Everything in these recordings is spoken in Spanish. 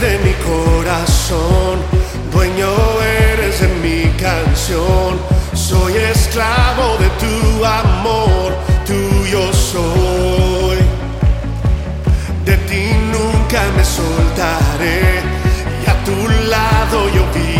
de mi corazón, dueño eres de mi canción, soy esclavo de tu amor, tuyo soy. De ti nunca me soltaré y a tu lado yo vivo.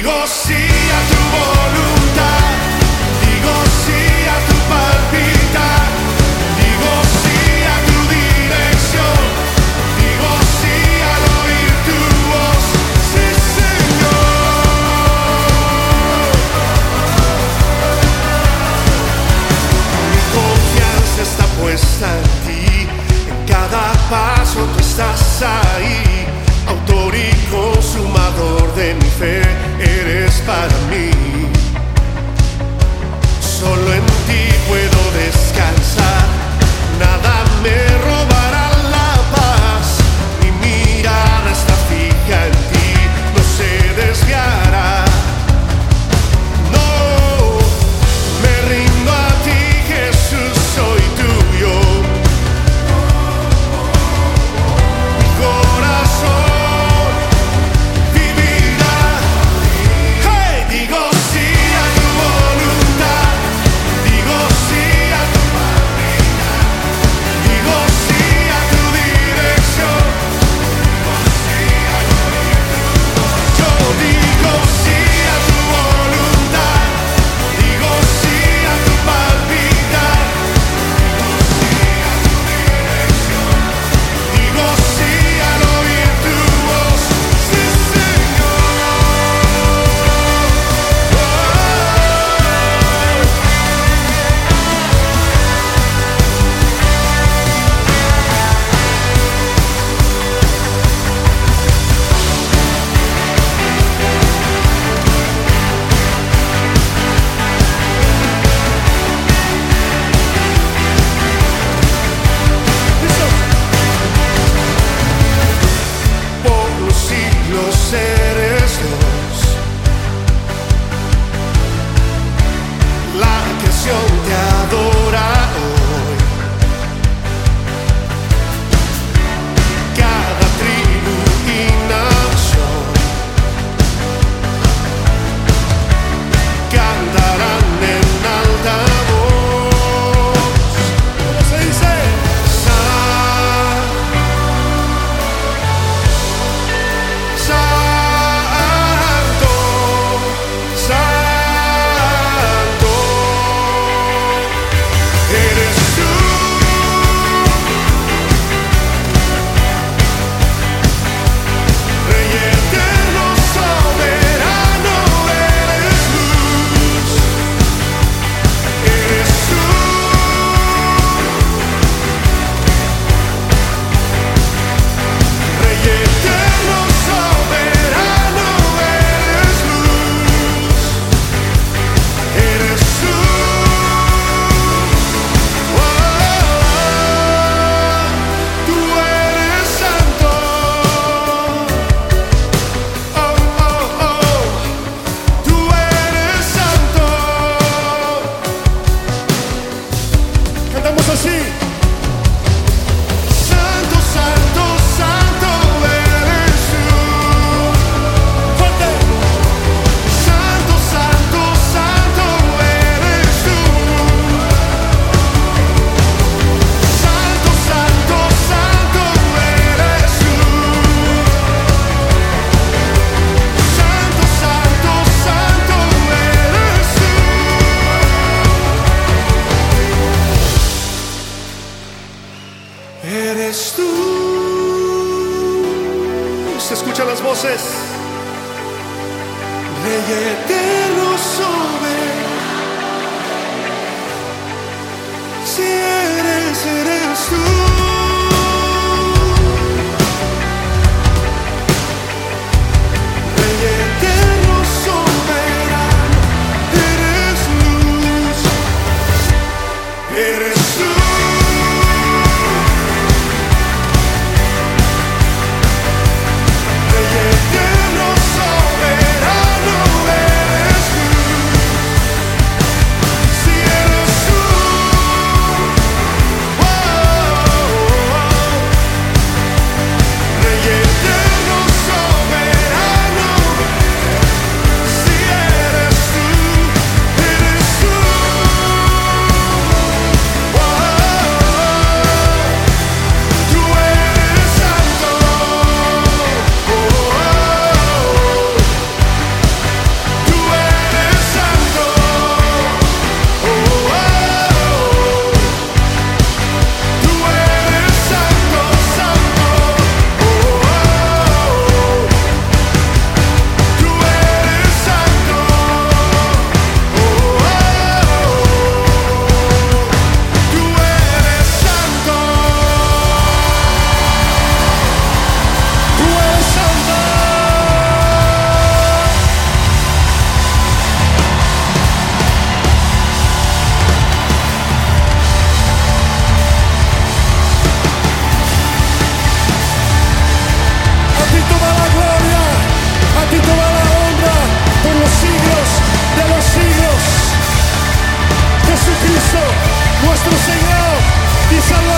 Eu sei. find me. voces. Rey Mostra o Senhor. e a